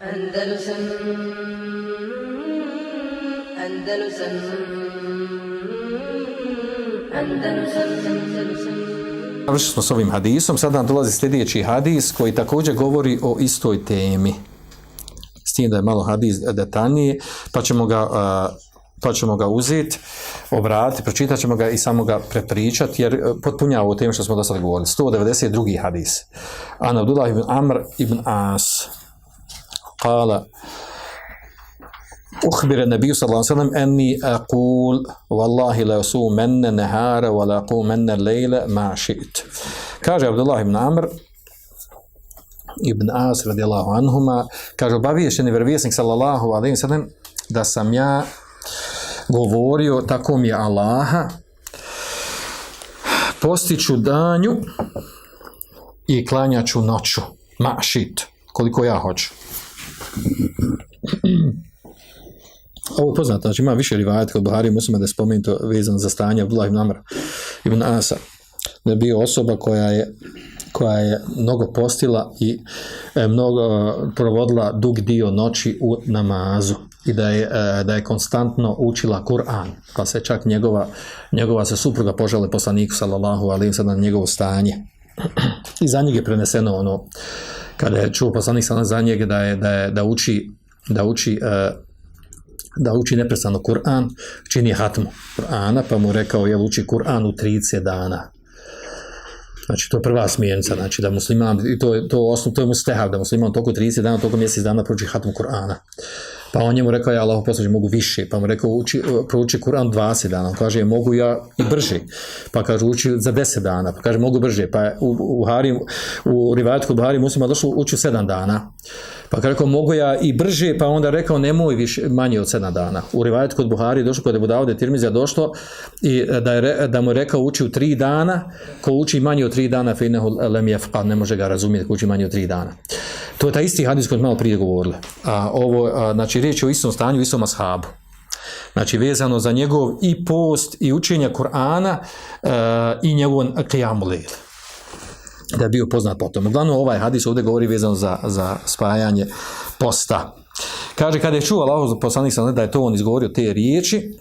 Andalusam Andalusam Andalusam Andalusam Završili smo s ovim hadisom, sad nam dolazi sljedeći hadis koji također govori o istoj temi. S tim da je malo hadis detaljniji, pa ćemo ga, uh, pa ćemo ga uzeti, obratiti, pročitat ćemo ga i samo ga prepričati, jer e, potpunjava o temu što smo do sada govorili. 192. hadis. An Abdullah ibn Amr ibn As kala أخبر النبي صلى الله عليه وسلم أني أقول والله لا يصومن النهار ولا أقومن الليل ما شئت kaže Abdullah ibn Amr ibn As radijallahu anhuma kaže obaviješteni vjerovjesnik sallallahu alejhi ve sellem da sam ja govorio tako mi je Allaha postiću danju i klanjaću noću mašit koliko ja hoću ovo poznato, znači ima više rivajata kod Buhari muslima da je spomenuto vezano za stanje Abdullah ibn Amr ibn Asa da je bio osoba koja je koja je mnogo postila i e, mnogo e, provodila dug dio noći u namazu i da je, e, da je konstantno učila Kur'an, pa se čak njegova, njegova se supruga požale poslaniku sallallahu alaihi sallam na njegovo stanje. I za njeg je preneseno ono, kada je čuo poslanik sa za njega da, je, da, je, da uči, da uči uh, da uči neprestano Kur'an, čini hatmu Kur'ana, pa mu rekao, je uči Kur'an u 30 dana. Znači, to je prva smjernica, znači da musliman, i to je, to osnov, to je mustehav, da musliman toliko 30 dana, toliko mjesec dana prouči hatmu Kur'ana. Pa on njemu rekao, ja Allah poslađe, mogu više. Pa mu rekao, uči, e, prouči Kur'an 20 dana. On kaže, mogu ja i brže. Pa kaže, uči za 10 dana. Pa kaže, mogu brže. Pa u, u, Hari, u Rivajatku Buhari muslima došlo, uči 7 dana. Pa kaže, mogu ja i brže. Pa onda rekao, nemoj više, manje od 7 dana. U Rivajatku kod Buhari došlo, kod je Budavode Tirmizija došlo, i e, da, je, da mu je rekao, uči u 3 dana. Ko uči manje od 3 dana, finehu lem jefqa, ne može ga razumjeti, ko uči manje od 3 dana. To je ta isti hadis koji malo prije govorili. A, ovo, a, znači, Znači, riječ je o istom stanju, istom ashabu. Znači, vezano za njegov i post i učenje Kur'ana e, i njegov qiyamu lejl. Da je bio poznat potom. Uglavnom, ovaj hadis ovdje govori vezano za, za spajanje posta. Kaže, kada je čuo Allah poslanik sam da je to on izgovorio te riječi,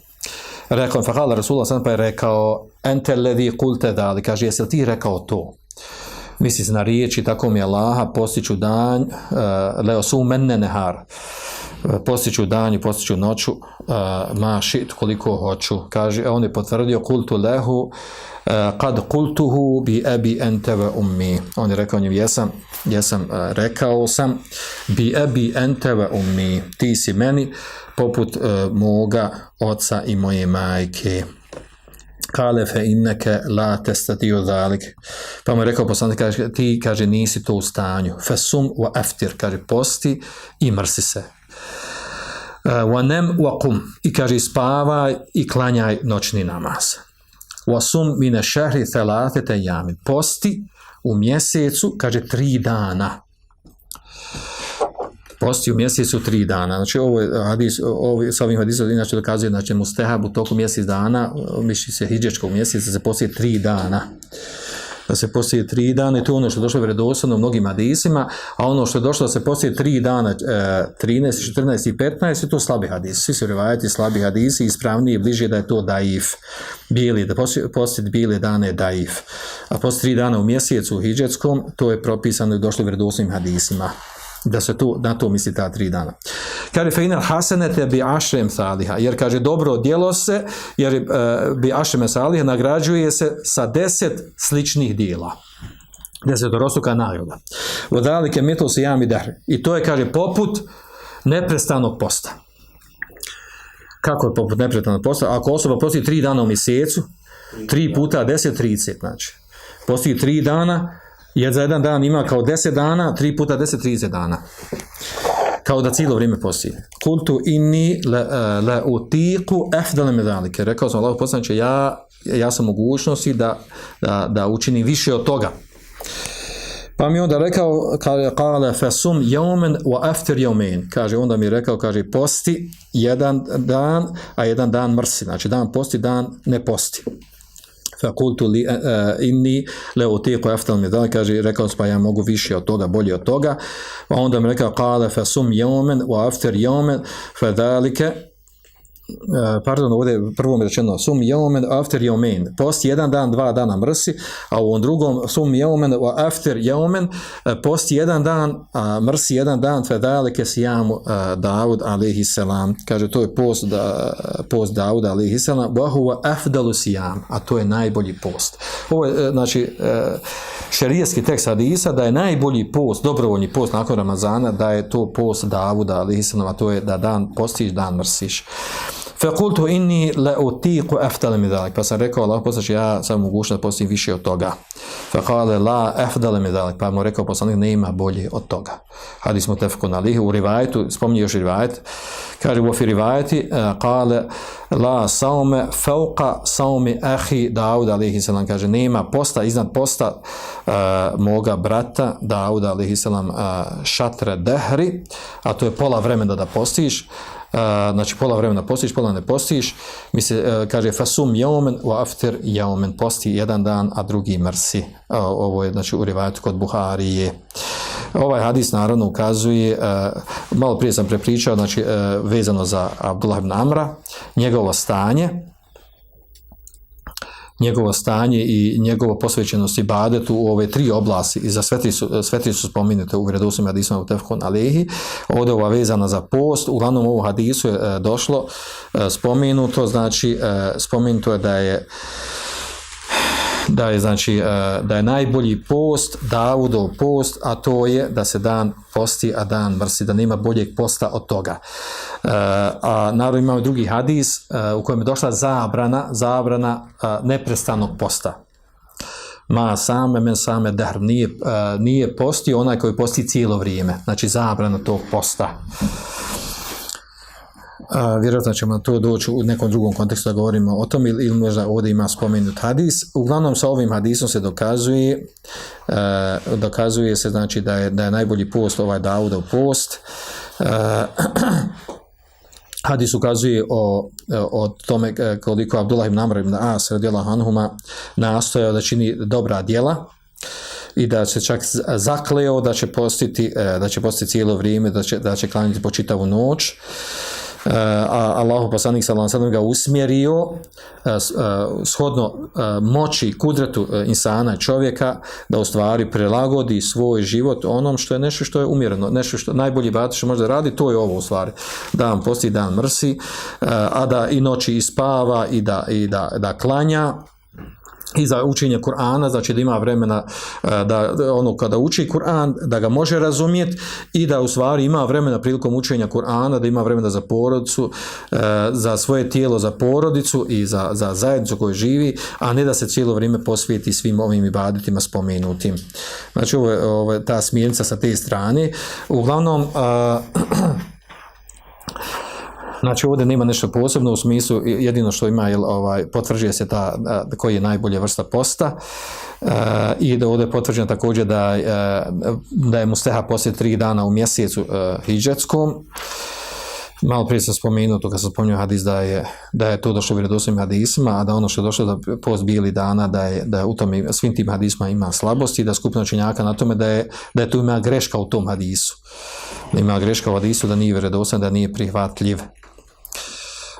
rekao, fakala Rasulullah sam pa je rekao, ente levi kulte dali, kaže, jesi li ti rekao to? misli se na riječi, tako mi je Allaha, postiću dan, e, uh, leo su menne nehar, uh, postiću dan i postiću noću, uh, koliko hoću. Kaže, e, on je potvrdio, kultu lehu, e, uh, kad kultuhu bi ebi enteve ummi. On je rekao njim, jesam, jesam uh, rekao sam, bi ebi enteve ummi, ti si meni poput uh, moga oca i moje majke kale fe inneke la testatio zalik. Pa mu je rekao poslanik, kaže, ti, kaže, nisi to u stanju. Fe sum wa aftir, kaže, posti i mrsi se wanem wa i kaže, spavaj i klanjaj noćni namaz. Wa sum mine šehri thelate jamin. Posti u mjesecu, kaže, tri dana posti u mjesecu tri dana. Znači ovo je hadis, ovo, sa ovim hadisom inače dokazuje znači mustehabu toku mjesec dana, mišli se hijđečkog mjeseca se posti tri dana da se poslije tri dana i to ono što je došlo vredosadno u mnogim hadisima, a ono što je došlo da se poslije tri dana, e, 13, 14 i 15, je to slabi hadis. Svi su rivajati slabi hadisi, ispravniji bliže da je to daif, bili, da poslije bili dane daif. A poslije tri dana u mjesecu u Hidžetskom, to je propisano i došlo vredosadnim hadisima da se to, na to misli ta tri dana. Kaže feinal hasenete bi ašrem saliha, jer kaže dobro djelo se, jer e, bi ašrem saliha nagrađuje se sa deset sličnih dijela. Deset dorostuka nagrada. Vodalike mitlu se jami dar. I to je, kaže, poput neprestanog posta. Kako je poput neprestanog posta? Ako osoba posti tri dana u mjesecu, tri puta deset, triceet, znači. Posti tri dana, jer za jedan dan ima kao 10 dana, 3 puta 10, 30 dana. Kao da cijelo vrijeme posti. Kultu inni la, eh, la utiku efdale medalike. Rekao sam Allah poslaniče, ja, ja sam mogućnosti da, da, da učinim više od toga. Pa mi onda rekao, kaže, kale fesum jomen wa after jomen. Kaže, onda mi rekao, kaže, posti jedan dan, a jedan dan mrsi. Znači, dan posti, dan ne posti fa kultu li, uh, inni le utiku aftal mi kaže, rekao sam pa ja mogu više od toga, bolje od toga, a onda mi rekao, kale fa sum jomen, wa after jomen, fa dalike, E, pardon, ovdje je prvo mi rečeno sum jeomen after jeomen, post jedan dan, dva dana mrsi, a u ovom drugom sum jeomen after jeomen, e, post jedan dan, a mrsi jedan dan, fe daleke sijamu e, jamu Daud alaihi selam, kaže to je post, da, post Daud alaihi selam, vahuva afdalu sijam, a to je najbolji post. Ovo je, znači, šerijski tekst hadisa, da je najbolji post, dobrovoljni post nakon Ramazana, da je to post Davuda alaihi selam, a to je da dan postiš, dan mrsiš. Fekultu inni le utiku afdal mi zalik. Pa sam rekao Allah poslanik ja sam mogućan da postim više od toga. Fekale la afdal mi dalek. Pa mu rekao poslanik nema bolje od toga. Hadis na li u rivajetu spominje još rivajet. Kaže u rivajeti eh, kale la saume fawqa saumi akhi Dauda alihi salam kaže nema posta iznad posta uh, moga brata Dauda alihi salam uh, eh, šatra dehri a to je pola vremena da postiš znači pola vremena postiš, pola ne postiš, mi se uh, kaže fasum jaumen wa after jaumen, posti jedan dan, a drugi mrsi. Uh, ovo je znači u rivajatu kod Buharije. Ovaj hadis naravno ukazuje, uh, malo prije sam prepričao, znači uh, vezano za Abdullah ibn Amra, njegovo stanje, njegovo stanje i njegovo posvećenost i badetu u ove tri oblasti. I za sve tri su, sve tri su spominute u vredosim hadisima u Tefkon Alehi. Ovdje ova vezana za post, uglavnom u hadisu je e, došlo e, spominuto, znači e, spominuto je da je da je znači e, da je najbolji post Davudov post a to je da se dan posti a dan mrsi da nema boljeg posta od toga. E, a naravno imamo drugi hadis e, u kojem je došla zabrana zabrana neprestanog posta. Ma same men same dahr nije, nije posti onaj koji posti cijelo vrijeme. Znači zabrana tog posta a, vjerojatno ćemo to doći u nekom drugom kontekstu da govorimo o tom ili, ili možda ovdje ima spomenut hadis. Uglavnom sa ovim hadisom se dokazuje a, dokazuje se znači da je, da je najbolji post ovaj Daudov post. E, a, hadis ukazuje o, o tome koliko Abdullah ibn Amr ibn As radijela Hanhuma nastojao da čini dobra djela i da se čak zakleo da će postiti e, da će postiti cijelo vrijeme da će, da će klanjati po čitavu noć Eh, a Allahu poslanik sallallahu alejhi ga usmjerio eh, eh, shodno moći kudretu insana čovjeka da u stvari prilagodi svoj život onom što je nešto što je umjereno nešto što najbolji bat što može radi to je ovo u stvari. Dan posti dan mrsi a da i noći ispava i da i da da klanja i za učenje Kur'ana, znači da ima vremena e, da ono kada uči Kur'an, da ga može razumjeti i da u stvari ima vremena prilikom učenja Kur'ana, da ima vremena za porodicu, e, za svoje tijelo, za porodicu i za, za zajednicu koju živi, a ne da se cijelo vrijeme posvijeti svim ovim ibaditima spomenutim. Znači ovo je, ovo je ta smjernica sa te strane. Uglavnom, a, Znači ovdje nema nešto posebno u smislu, jedino što ima, jel, ovaj, potvrđuje se ta, koji je najbolje vrsta posta e, i da ovdje potvrđeno također da, e, da je musteha poslije tri dana u mjesecu e, hidžetskom. Malo prije sam spomenuo to kad sam spomenuo hadis da je, da je to došlo vjerodostojnim hadisima, a da ono što je došlo da post bijeli dana, da je, da je u tom, svim tim hadisma ima slabosti, da skupina činjaka na tome da je, da je tu ima greška u tom hadisu. Da ima greška u hadisu, da nije vjerodostojno, da nije prihvatljiv.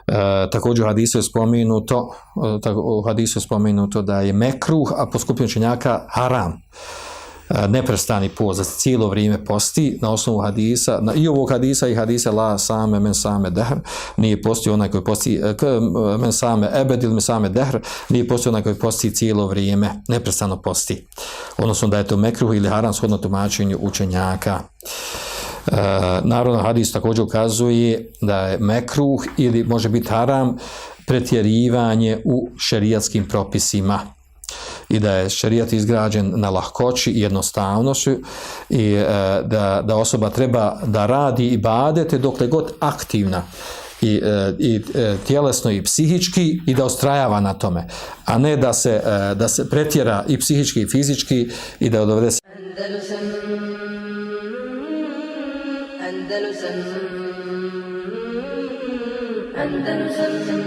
E, također u hadisu je spomenuto, e, tako, u hadisu je spomenuto da je mekruh, a po skupinu činjaka haram. E, neprestani post cijelo vrijeme posti na osnovu hadisa, na, i ovog hadisa i hadisa la same men same dehr, nije posti onaj koji posti e, k, men same ebed ili men same dehr, nije posti onaj koji posti cijelo vrijeme, neprestano posti. Odnosno da je to mekruh ili haram shodno tumačenju učenjaka. Eh, e, narodno hadis također ukazuje da je mekruh ili može biti haram pretjerivanje u šerijatskim propisima i da je šerijat izgrađen na lahkoći i jednostavnošću i e, da, da osoba treba da radi i badete dokle god aktivna i, e, i e, tjelesno i psihički i da ostrajava na tome, a ne da se, e, da se pretjera i psihički i fizički i da dovede se Andalusam Andalusam Andalusam